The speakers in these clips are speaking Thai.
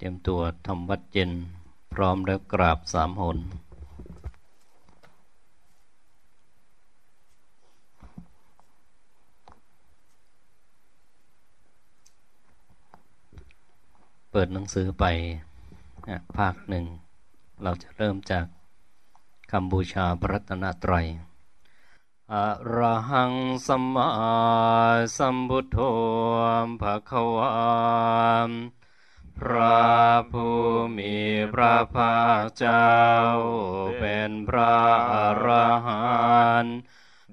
เตรียมตัวทำวัดเย็นพร้อมแล้วกราบสามหนเปิดหนังสือไปภาคหนึ่ง เราจะเริ่มจากคำบูชาพระตนตรัยอะระหังสัมมาสัมพุทโธภะคะวาม พระผู้มีพระภาคเจ้า เป็นพระอรหันต์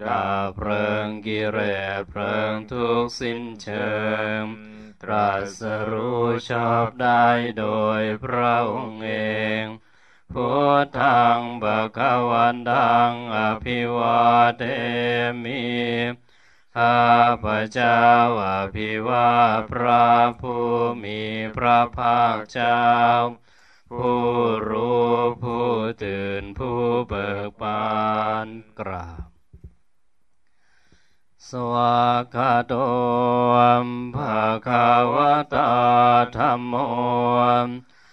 ดาเพลิงกิเลสเพลิงทุกสิ้นเชิง ตรัสรู้ชอบได้โดยพระองค์เองพุทธังบะคะวันดังอภิวาเทมิ ข้าพระเจ้าอภิวาพระผู้มีพระภาคเจ้า ผู้รู้ผู้ตื่นผู้เบิกบานกราบสวากาโตมภาคาวตาธรรมโม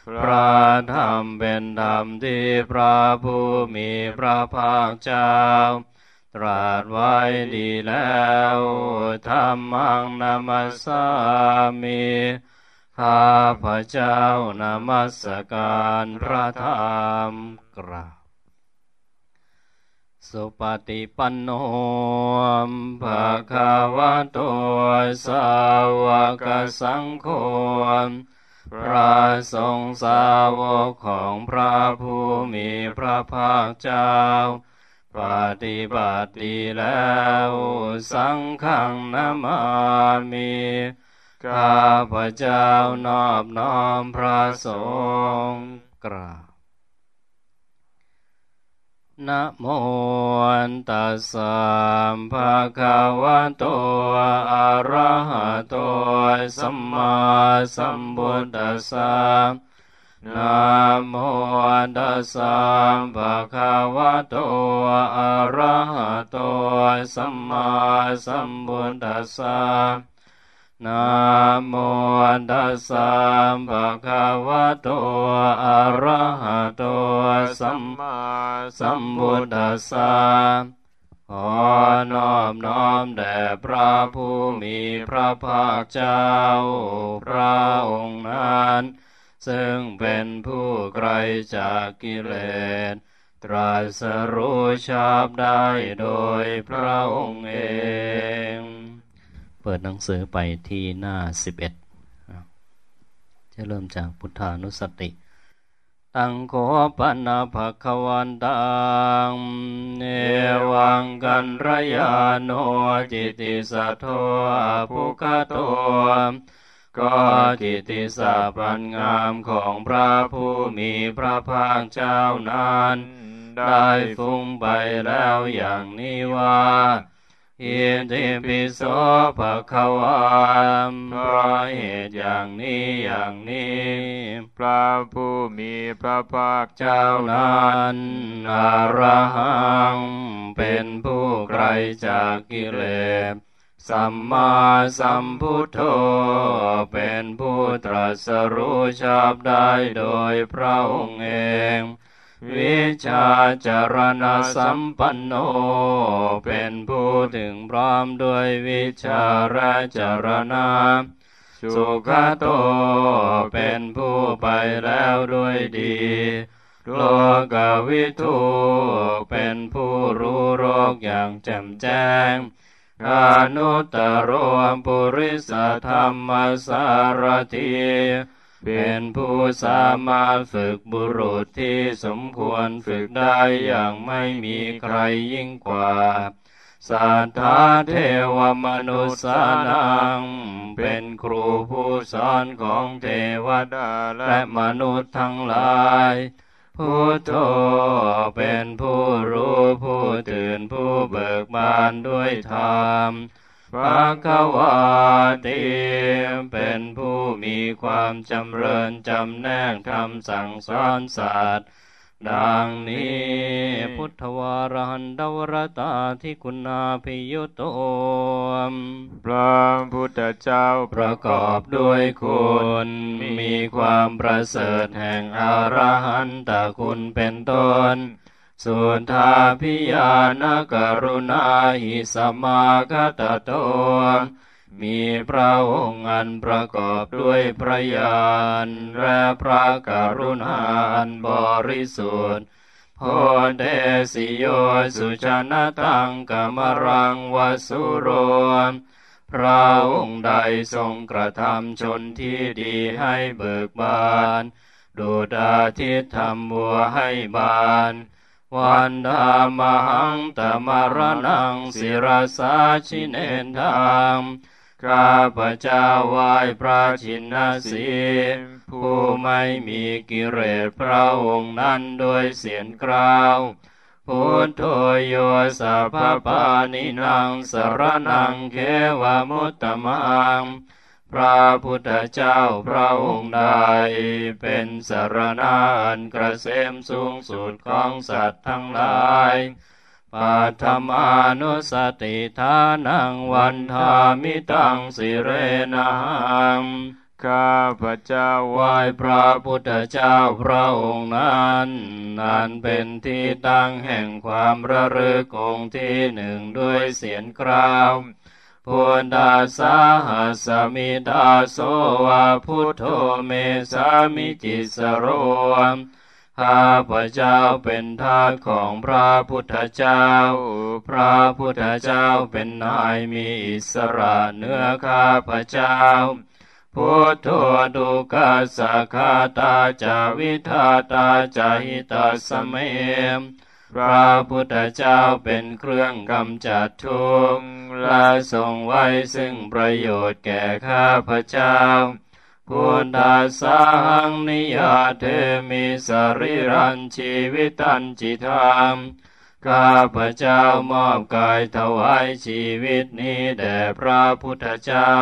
พระธรรมเป็นธรรมที่พระผู้มีพระภาคเจ้า ตรัสไว้ดีแล้วธรรมังนามัสามิข้าพระเจ้านามัสการพระธรรมกราบสุปฏิปันโนภะคะวะโตสาวกสังโฆพระทรงสาวกของพระผู้มีพระภาคเจ้า ปฏิบัติแล้วสังฆนามามีข้าพระเจ้านอบน้อมพระสงฆ์กราบนะโมตัสสะภะคะวะโตอะระหะโตสัมมาสัมพุทธัสสะ นะโมตัสสะภะคะวะโต อะระหะโต สัมมาสัมพุทธัสสะนะโมตัสสะภะคะวะโต อะระหะโต สัมมาสัมพุทธัสสะขอน้อบน้อมแด่พระผู้มีพระภาคเจ้า พระองค์นั้น ซึ่งเป็นผู้ไกลจากกิเลส ตรัสรู้ชอบได้โดยพระองค์เอง เปิดหนังสือไปที่หน้าสิบเอ็ดจะเริ่มจากพุทธานุสติ ตังโคปันาภควันตังเนวังกันรยาโนจิติสัทโทภุคโต ก็กิติศัพท์อันงามของพระผู้มีพระภาคเจ้านั้น ได้ฟุ้งไปแล้วอย่างนี้ว่าอิติปิโสภะคะวามเพราะเหตุอย่างนี้อย่างนี้ พระผู้มีพระภาคเจ้านั้นอรหังเป็นผู้ไกลจากกิเลส สัมมาสัมพุทโธเป็นผู้ตรัสรู้ชอบได้โดยพระองค์เอง วิชาจารณะสัมปันโน เป็นผู้ถึงพร้อมด้วยวิชาราจารณะสุขโตเป็นผู้ไปแล้วด้วยดีโลกวิทูเป็นผู้รู้โรคอย่างแจ่มแจ้ง อนุตตรมปุริสธรรมสารทีเป็นผู้สามารถฝึกบุรุษที่สมควรฝึกได้อย่างไม่มีใครยิ่งกว่าสัทธาเทวมนุษสานัง เป็นครูผู้สอนของเทวดาและมนุษย์ทั้งหลาย พุทโธเป็นผู้รู้ผู้ตื่นผู้เบิกบานด้วยธรรมพระกวาติเป็นผู้มีความจำเริญจำแนกทำสั่งสอนสัตว์ ดังนี้พุทธวารหันดวรตาที่คุณาพิยุโตมพระพุทธเจ้าประกอบด้วยคุณ มีความประเสริฐแห่งอรหันตคุณเป็นต้นสุทาพิยานกรุณาหิสมาคตโต มีพระองค์อันประกอบด้วยพระญาณและพระกรุณาอันบริสุทธิ์โพเดสิโยสุชนะตังกมรังวสุโรพระองค์ใดทรงกระทำชนที่ดีให้เบิกบานดูดาทิตทำบัวให้บาน วันดามหังตมรนังศิรสาชิเนนทาม ข้าพเจ้าไหว้พระชินสีผู้ไม่มีกิเลสพระองค์นั้นโดยเสียงกราวพุทโธโยสัพพานินังสรนังเขวมุตตมังพระพุทธเจ้าพระองค์ใดเป็นสรณะอันกระเสมสูงสุดของสัตว์ทั้งหลาย ปัทมานุสติทานังวันทามิตังสิเรนังข้าพระเจ้าไหว้พระพุทธเจ้าพระองค์นั้นนั้นเป็นที่ตั้งแห่งความระลึกองค์ที่หนึ่งด้วยเสียงกราวพุทธาสาหัสมิดาโสวาพุทโธเมสามิจิสโร ข้าพระเจ้าเป็นทาสของพระพุทธเจ้า พระพุทธเจ้าเป็นนายมีอิสระเนื้อข้าพระเจ้าพุทโธดุกัสสะคาตาจาวิทาตาจาหิตาสเมมพระพุทธเจ้าเป็นเครื่องกำจัดทุกข์และทรงไว้ซึ่งประโยชน์แก่ข้าพระเจ้า พุทธาสังนิยาเทมิสริรันชีวิตันจิธามข้าพระเจ้ามอบกายถวายชีวิตนี้แด่พระพุทธเจ้า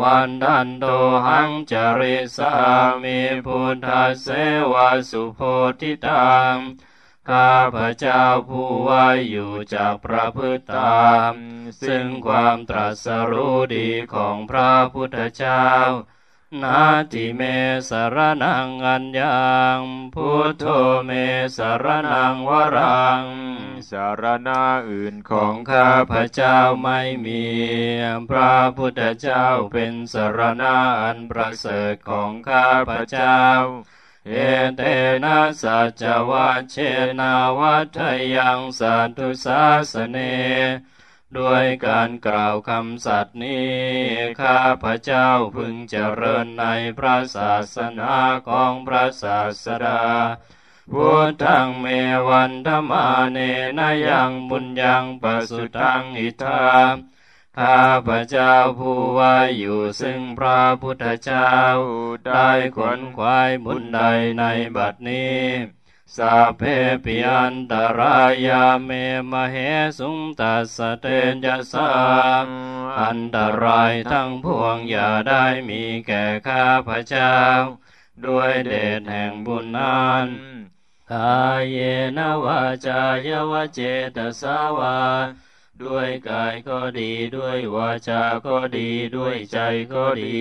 วันดันโตหังจริสามิพุทธเสวาสุโพธิตังข้าพระเจ้าผู้ว่าอยู่จากพระพุทธตาม ซึ่งความตรัสรู้ดีของพระพุทธเจ้า นาทิเมสรนังอัญญังพุทโธเมสรนังวรัง สารณะอื่นของข้าพเจ้าไม่มี พระพุทธเจ้าเป็นสารณะอันประเสริฐของข้าพเจ้าเอเตนะสัจวัชเชนาวัฏยังสัตุสาสเน ด้วยการกล่าวคำสัตย์นี้ ข้าพระเจ้าพึงเจริญในพระศาสนาของพระศาสดาพุทธังเมวันธมาเนนยังบุญยังปสุตังอิทาข้าพระเจ้าผู้ว่าอยู่ซึ่งพระพุทธเจ้า ได้ขนขวายบุญใดในบัดนี้ สัพเพปิอันตรายาเมมเหสุงตัสเตนยสาอันตรายทั้งพวงอย่าได้มีแก่ข้าพระเจ้า ด้วยเดชแห่งบุญนั้นกายเยนวาจายวเจตสาวา ด้วยกายก็ดีด้วยวาจาก็ดีด้วยใจก็ดี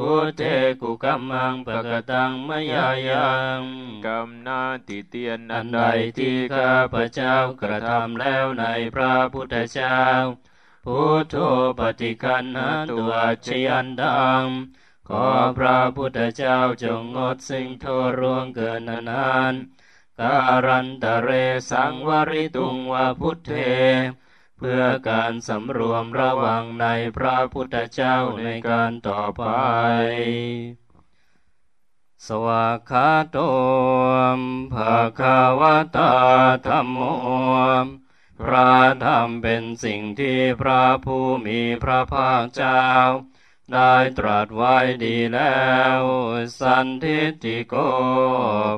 พุทเทกุกัมมังปะกตังมยายังกำนาติเตียนอันใดที่ข้าพระเจ้ากระทำแล้วในพระพุทธเจ้า พุทโธปฏิคันหาตัวชยันดังขอพระพุทธเจ้าจงงดสิ่งโทรวงเกินนานการันตะเรสังวริตุงวาพุทเท เพื่อการสำรวมระวังในพระพุทธเจ้าในการต่อไป สวากขาโตมภะคะวะตาธรรมโมพระธรรมเป็นสิ่งที่พระผู้มีพระภาคเจ้า ได้ตรัสไว้ดีแล้ว สันทิฏฐิโก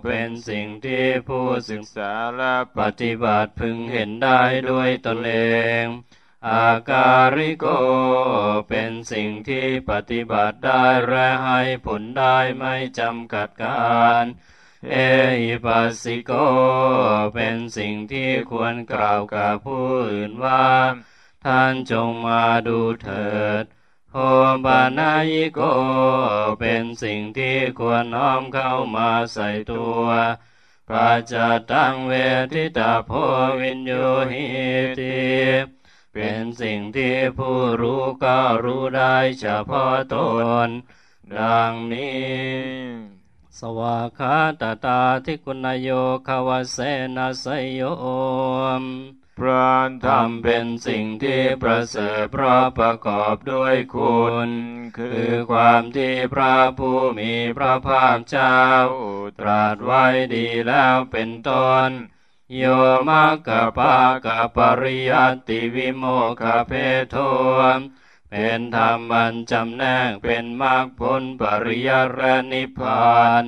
เป็นสิ่งที่ผู้ศึกษาและปฏิบัติพึงเห็นได้ด้วยตนเอง อาการิโก เป็นสิ่งที่ปฏิบัติได้และให้ผลได้ไม่จำกัดการเอหิปัสสิโก เป็นสิ่งที่ควรกล่าวกับผู้อื่นว่า ท่านจงมาดูเถิด โอปานายิโก เป็นสิ่งที่ควรน้อมเข้ามาใส่ตัวปัจจตังเวทิตาโพวินโยหิติเป็นสิ่งที่ผู้รู้ก็รู้ได้เฉพาะตน ดังนี้ สวาคาตาตาทิกุณโยคาวเสนาสยโยม พระธรรมเป็นสิ่งที่ประเสริฐเพราะประกอบด้วยคุณ คือความที่พระผู้มีพระภาคเจ้า ตรัสไว้ดีแล้วเป็นต้นโยมักกะปะกะปริยัติวิโมกขเพโทเป็นธรรมอันจำแนกเป็นมรรคผลปริยัติและนิพพาน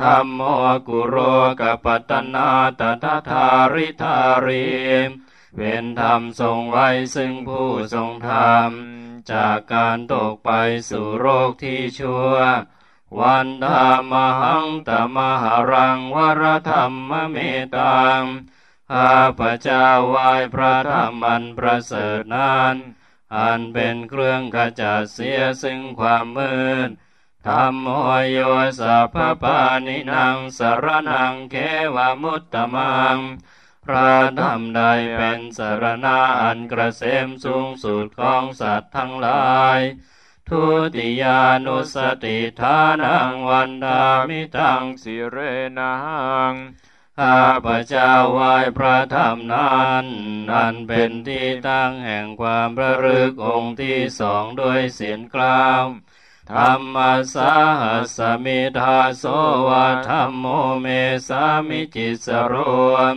ธรรมโมกุโรกะปัตตนาตถาธาริธารีเป็นธรรมทรงไว้ซึ่งผู้ทรงธรรม จากการตกไปสู่โรคที่ชั่ว วันธามหังตมหรังวรธรรมเมตังข้าพระเจ้าไหว้พระธรรมันประเสริฐนั้น อันเป็นเครื่องขจัดเสียซึ่งความมืด ธรรมโมโยสัพพปานินางสารนังเขวมุตตมัง พระธรรมใดเป็นสารณะอันกระเสมสูงสุดของสัตว์ทั้งหลาย ทุติยานุสติทานังวันดามิตังสิเรนังข้าพระเจ้าไหวพระธรรมนั้นนันเป็นที่ตั้งแห่งความประลึกองค์ที่สองด้วยเสียงกล่าว ธรรมสาหัสมิทาโสวาธรรมโมเมสามิจิสโรม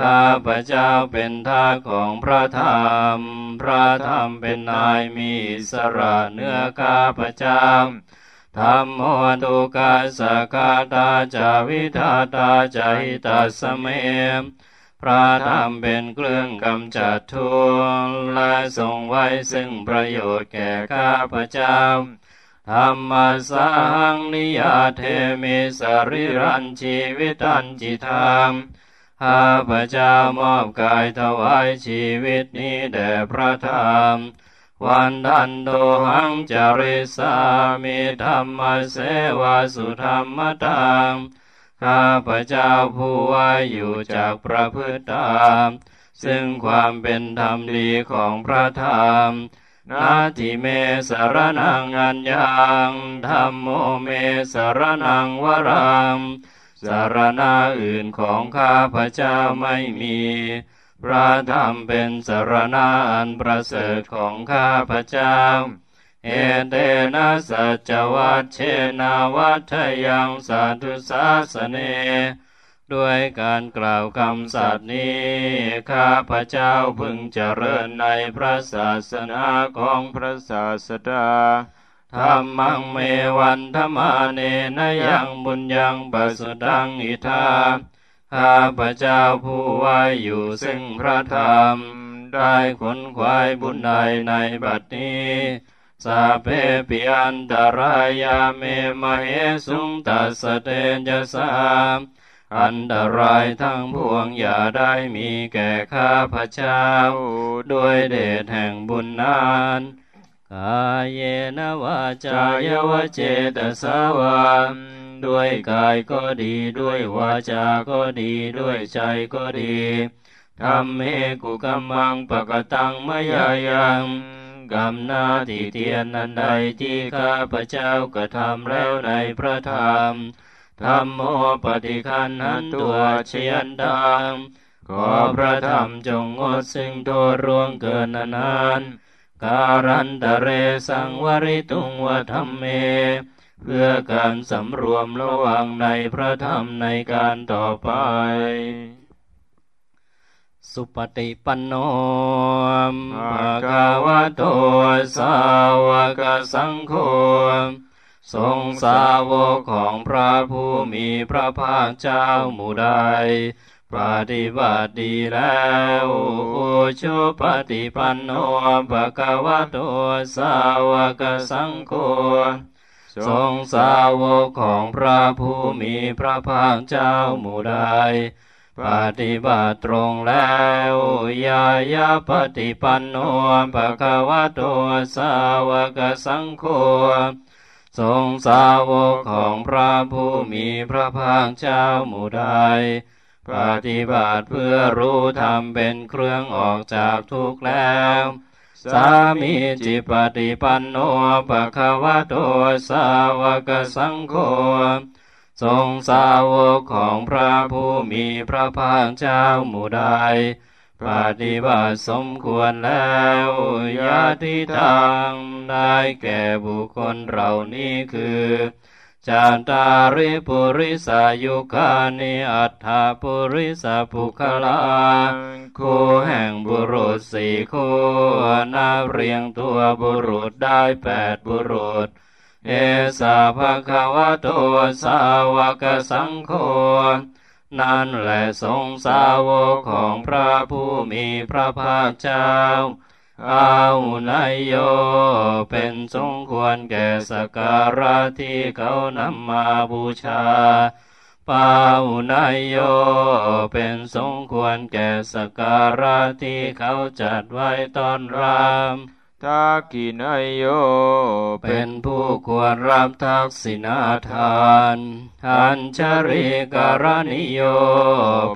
ข้าพระเจ้าเป็นทาของพระธรรม พระธรรมเป็นนายมีสระเนื้อข้าพระเจ้าธรรมโมตุกาสกาตาจาวิทาตาจาหิตาสเมมพระธรรมเป็นเครื่องกำจัดทุกข์และทรงไว้ซึ่งประโยชน์แก่ข้าพระเจ้า ธรรมสังนิยาเทมิสริรันชีวิตันจิตามข้าพระเจ้ามอบกายถวายชีวิตนี้แด่พระธรรม วันดันโดหังจาริสามิธรรมเสวาสุธรรมตังข้าพระเจ้าผู้ว่าอยู่จากประพฤติตามซึ่งความเป็นธรรมดีของพระธรรม นาทิเมสารนังอัญญังธรรมโมเมสารนังวรังสารณะอื่นของข้าพระเจ้าไม่มี พระธรรมเป็นสารณะอันประเสริฐของข้าพระเจ้า เอเตนะสัจวัตเชนาวัฏยังสาธุสาสเน ด้วยการกล่าวคำสัตย์นี้ ข้าพระเจ้าพึงเจริญในพระศาสนาของพระศาสดาธรรมังเมวันธรรมาเนนยังบุญยังปัสดังอิทาข้าพระเจ้าผู้ไว้อยู่ซึ่งพระธรรม ได้ขนขวายบุญใดในบัดนี้สาเพปิอันตรายาเมมเหสุงตัสสเตนยสาม อันตรายทั้งพวงอย่าได้มีแก่ข้าพระเจ้า ด้วยเดชแห่งบุญนั้นกายเยนวาจายวเจตสาวามด้วยกายก็ดีด้วยวาจาก็ดีด้วยใจก็ดีทำเมกุกัมมังปะกตังมยายังกรรมนาที่เทียนนันใดที่ข้าพระเจ้ากระทำแล้วในพระธรรม ธรรมโมปฏิคันหันตัวเชียนดังขอพระธรรมจงงดซึ่งโทษร่วงเกินนานการันตเรสังวริตุงวธรรมเม เพื่อการสำรวมระวังในพระธรรมในการต่อไป สุปฏิปันโนภะคะวะโตสาวกสังโฆ ทรงสาวกของพระผู้มีพระภาคเจ้าหมู่ใดปฏิบัติดีแล้วโอชุปฏิปันโนภะคะวะโตสาวกสังโฆททรงสาวกของพระผู้มีพระภาคเจ้าหมู่ใดปฏิบัติตรงแล้วยายาปฏิปันโนภะคะวะโตสาวกสังโฆ ทรงสาวกของพระผู้มีพระภาคเจ้าหมู่ใดปฏิบัติเพื่อรู้ธรรมเป็นเครื่องออกจากทุกข์แล้ว สามีจิปฏิปันโนภะคะวะโตสาวกสังโฆทรงสาวกของพระผู้มีพระภาคเจ้าหมู่ใด ปฏิบัติสมควรแล้วยาติทางได้แก่บุคคลเหล่านี้คือจาตาริปุริสายุคานิอัฏฐาปุริสปุคลาคู่แห่งบุรุษสี่คู่นับเรียงตัวบุรุษได้แปดบุรุษ เอสาภะคะวะโตสาวกสังโฆ นั่นแหละทรงสาวกของพระผู้มีพระภาคเจ้า อาหุนายโย เป็นสงควรแก่สการะที่เขานำมาบูชา ปาหุนายโย เป็นสงควรแก่สการะที่เขาจัดไว้ตอนราม ทากินายโย เป็นผู้ควรรับทักษิณาทานทันชริการนิโย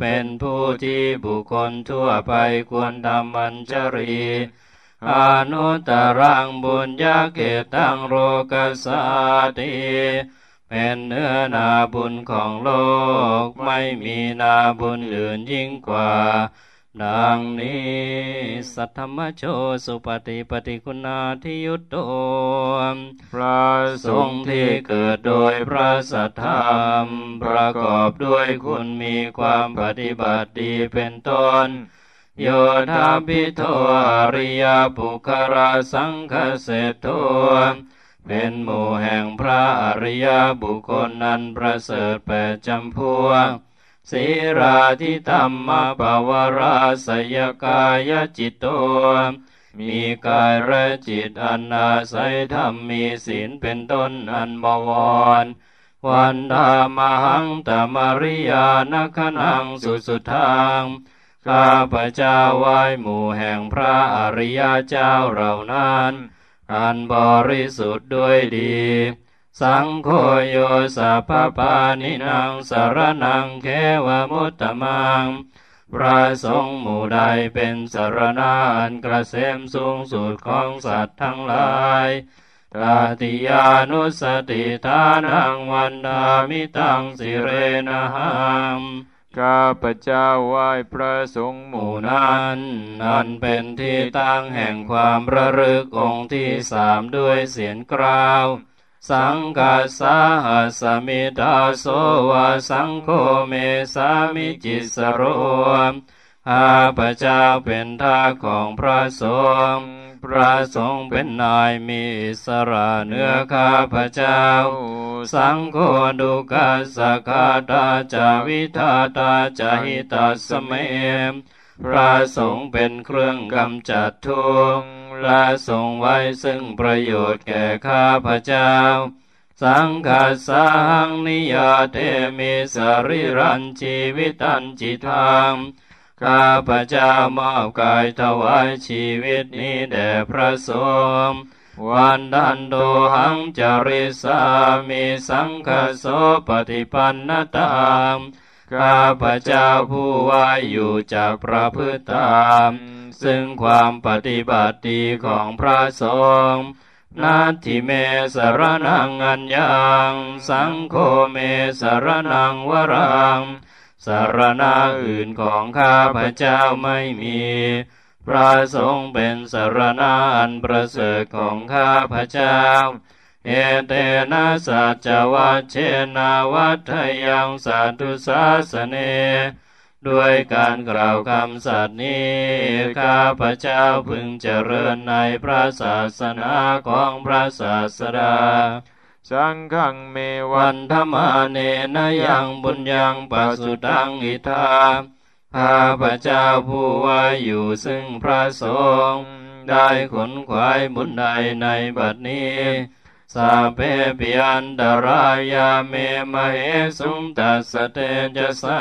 เป็นผู้ที่บุคคลทั่วไปควรทำบัญชรีอนุตรังบุญญาเกตังโรกสาติเป็นเนื้อนาบุญของโลก ไม่มีนาบุญอื่นยิ่งกว่า ดังนี้สัทธมโชสุปฏิปฏิคุณาทิยุตโตพระสงฆ์ที่เกิดโดยพระสัทธรรม ประกอบด้วยคุณมีความปฏิบัติดีเป็นต้นโยธาพิโทอริยปุคราสังคเสโตเป็นหมู่แห่งพระอริยบุคคลนั้นประเสริฐแปดจำพวก สีราทิธรรมปวราสยกายจิตโต มีกายและจิตอันอาศัยธรรมมีศีลเป็นต้นอันบวร วันธามหังตมริยานคนังสุสุทางข้าพระเจ้าไหว้หมู่แห่งพระอริยเจ้าเหล่านั้น อันบริสุทธิ์ด้วยดี สังโฆโยสัพพานินังสารนังเขวมุตตมัง พระสงฆ์หมู่ใดเป็นสารณาอันกระเสมสูงสุดของสัตว์ทั้งหลายตาติยานุสติทานังวันดามิตังสิเรนะหังข้าพเจ้าไหว้พระสงฆ์หมู่นั้นนั่นเป็นที่ตั้งแห่งความระลึกองค์ที่สามด้วยเสียงกราว สังกาสาหัสมิตาโสวาสังโฆเมสามิจิสโรข้าพเจ้าเป็นทาของพระสงฆ์พระสงฆ์เป็นนายมีสระเนื้อข้าพเจ้า สังโฆดุกัสกาตาจาวิทาตาจาหิตาสเมมพระสงฆ์เป็นเครื่องกำจัดทุกข์ ละทรงไว้ซึ่งประโยชน์แก่ข้าพเจ้า สังฆาสังนิยเตมิสริรันชีวิตันจิตังข้าพเจ้ามอบกายถวายชีวิตนี้แด่พระสงฆ์วันดันโดหังจริสามีสังฆโสปฏิปันนตามข้าพเจ้าผู้ว่าอยู่จากพระพุทธาม ซึ่งความปฏิบัติดีของพระสงฆ์นาทิเมสรนังอัญญัง สังโฆเมสรนังวรัง สารณะอื่นของข้าพเจ้าไม่มี พระสงฆ์เป็นสารณะอันประเสริฐของข้าพเจ้า เอเตนะสัจวัชเชนาวัฏยังสัตุสาสเน ด้วยการกล่าวคำสัตย์นี้ ข้าพระเจ้าพึงเจริญในพระศาสนาของพระศาสดา สังฆเมวันธรรมาเนนยังบุญยังปัสุตังอิทาข้าพระเจ้าผู้ว่าอยู่ซึ่งพระสงฆ์ได้ขนขวายบุญใดในบัดนี้สัพเพปิอันตรายาเมมเหสุงตัสเตจสา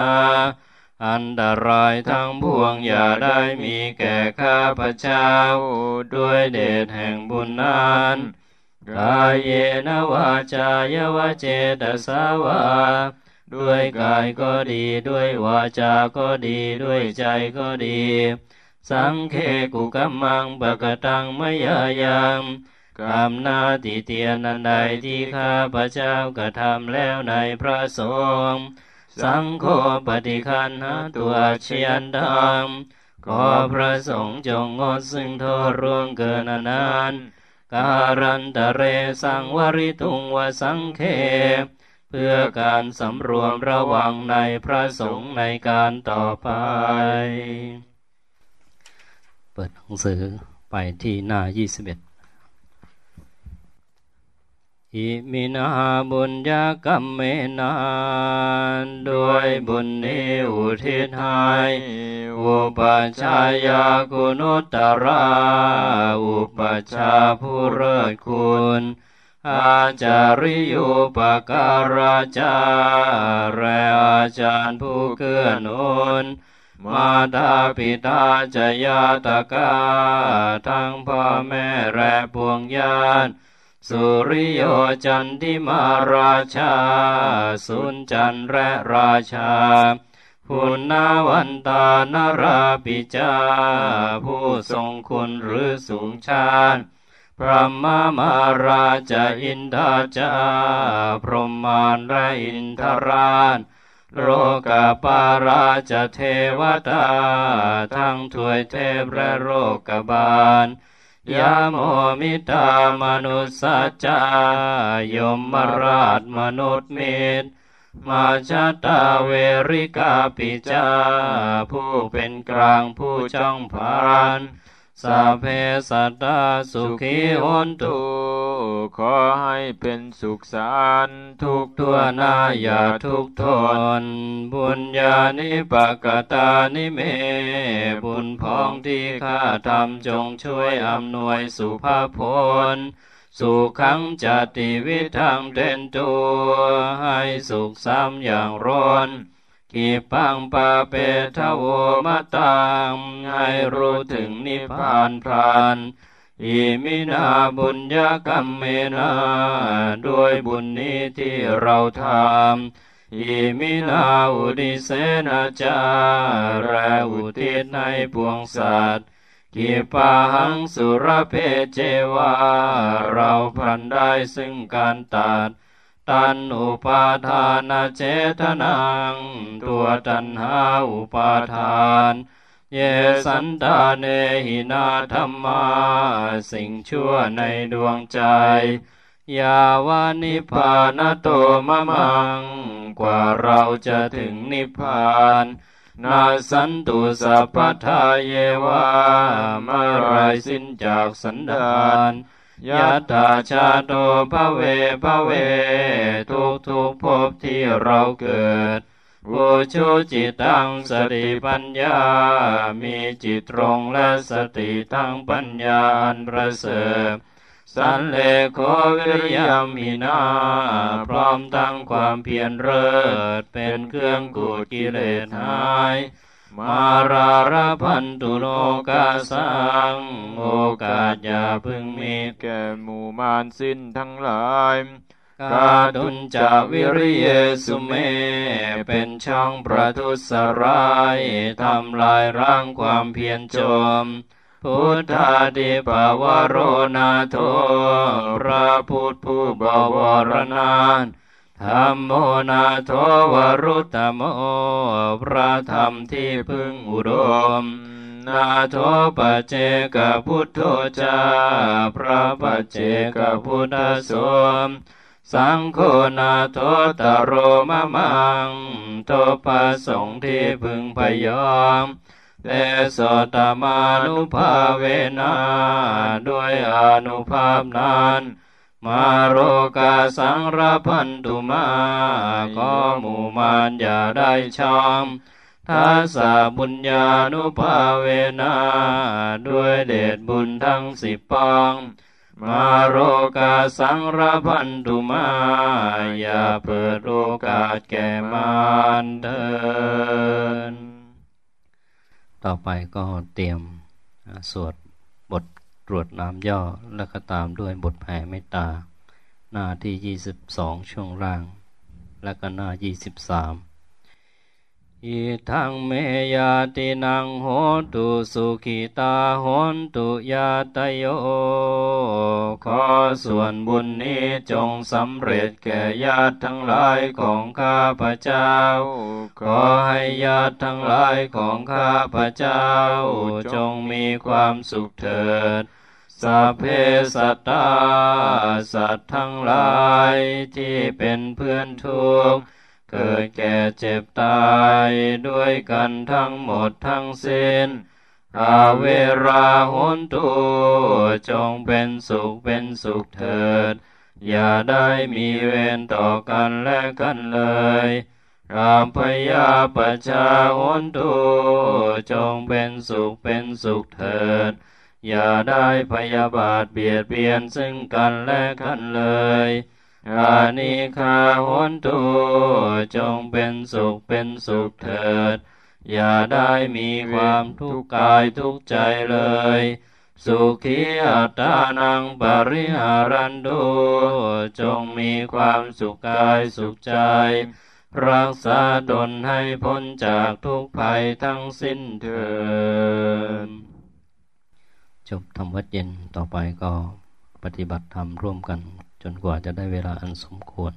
อันตรายทั้งพวงอย่าได้มีแก่ข้าพเจ้า ด้วยเดชแห่งบุญนั้นกายเยนวาจายวเจตสาวาด้วยกายก็ดีด้วยวาจาก็ดีด้วยใจก็ดี สังเคกุกัมมังปะกตังมยายามกรรมนาติเตียนันใดที่ข้าพระเจ้ากระทำแล้วในพระสงฆ์ สังโฆปฏิคันหาตัวเชียนดำขอพระสงฆ์จงงดซึ่งโทษร่วงเกินนานการันตะเรสังวริตุงวสังเคเพื่อการสำรวมระวังในพระสงฆ์ในการต่อไป เปิดหนังสือไปที่หน้า 21 อิมินาบุญญากรรมเมนาด้วยบุญนี้อุทิศให้อุปชายาคุณุตราอุปชาผู้เลิศคุณอาจาริยุปการาจาแรอาจารย์ผู้เกื้อหนุนมาดาปิตาจยาตกาทั้งพ่อแม่และปวงญาติ สุริโยจันทิมาราชา สุนจันและราชาพุณนาวันตานราปิจา ผู้ทรงคุณหรือสูงชาติพระมามาราชอินทาจา พรหมานและอินทรานโรกาปาราชเทวตา ทั้งถวยเทพและโรกบาล ยาโมมิตามนุสสจายมมราชมนุษย์มิตรมาชาตาเวริกาปิจาผู้เป็นกลางผู้จ้องพาน สัพเพสัตตาสุขีหนตุขอให้เป็นสุขสันทุกตัวนาอย่าทุกทนบุญญาณิปกตานิเม บุญพองที่ข้าทำจงช่วยอำนวยสุภาพลสุขังจติวิธังเด่นตัวให้สุขซ้ำอย่างร้อน กิปังปะเปทโวมตังให้รู้ถึงนิพพานพรานอิมินาบุญญากรรมเมนาด้วยบุญนี้ที่เราทำอิมินาอุดิเสนาจาระอุทิศในปวงสัตว์กิปะหังสุรเพเจวา เราพันได้ซึ่งการตัด ตันอุปาทานเจตนัง ตัวตันหาอุปาทาน เยสันตาเนหินาธรรมา สิ่งชั่วในดวงใจ ยาวานิพานโตมะมัง กว่าเราจะถึงนิพพานนาสันตุสัพพทาเยวามาไรสิ้นจากสันดาน ยัตตาชาโตภเวภเว ทุกทุกภพที่เราเกิดบูชุจิตตังสติปัญญา มีจิตตรงและสติทั้งปัญญาอันประเสริฐสันเลโควิริยมินาพร้อมทั้งความเพียรเลิศเป็นเครื่องกูดกิเลสหาย มาราระพันตุโลกาสังโอกาสอย่าพึงมีแก่หมู่มารสิ้นทั้งหลายกาดุนจาวิริเยสุเม เป็นช่องประทุสร้ายทำลายร่างความเพียรจม พุทธาดิปวโรนาโทพระพุทธผู้บวรนาน ธรรมโมนาโทวรุตโมพระธรรมที่พึ่งอุดม นาโทปเจกพุทโธจาพระปเจกพุทธสมสังโฆนาโทตโรมะมังโทปสงที่พึงพยอมเตสตมานุภาเวนาด้วยอนุภาพนั้น มาโรกาสังรพันตุมาก็หมู่มานอย่าได้ชอมทัสาบุญญาณุภาเวนาด้วยเดชบุญทั้งสิบปอง มาโรกาสังรพันตุมา อย่าเปิดโอกาสแก่มารเดินต่อไปก็เตรียมสวดบท รวจน้ำย่อแล้วก็ตามด้วยบทแผ่เมตตา หน้าที่ 22 ช่วงล่าง และก็หน้า 23อิทังเมยาตินังโหตุสุขิตาโหนตุยาตโย ขอส่วนบุญนี้จงสำเร็จแก่ญาติทั้งหลายของข้าพเจ้า ขอให้ญาติทั้งหลายของข้าพเจ้า จงมีความสุขเถิด สัพเพสัตตาสัตว์ทั้งหลายที่เป็นเพื่อนทุกข์เกิดแก่เจ็บตายด้วยกันทั้งหมดทั้งสิ้นอาเวราหุนตุจงเป็นสุขเป็นสุขเถิด อย่าได้มีเวรต่อกันและกันเลยรามพยาปชาหุนตุจงเป็นสุขเป็นสุขเถิด อย่าได้พยาบาทเบียดเบียนซึ่งกันและกันเลยอานิคาหนตุจงเป็นสุขเป็นสุขเถิด อย่าได้มีความทุกข์กายทุกข์ใจเลย สุขีอัตานังปริหารันตุจงมีความสุขกายสุขใจ รักษาตนให้พ้นจากทุกภัยทั้งสิ้นเถิด จบทำวัดเย็นต่อไปก็ปฏิบัติธรรมร่วมกัน จนกว่าจะได้เวลาอันสมควร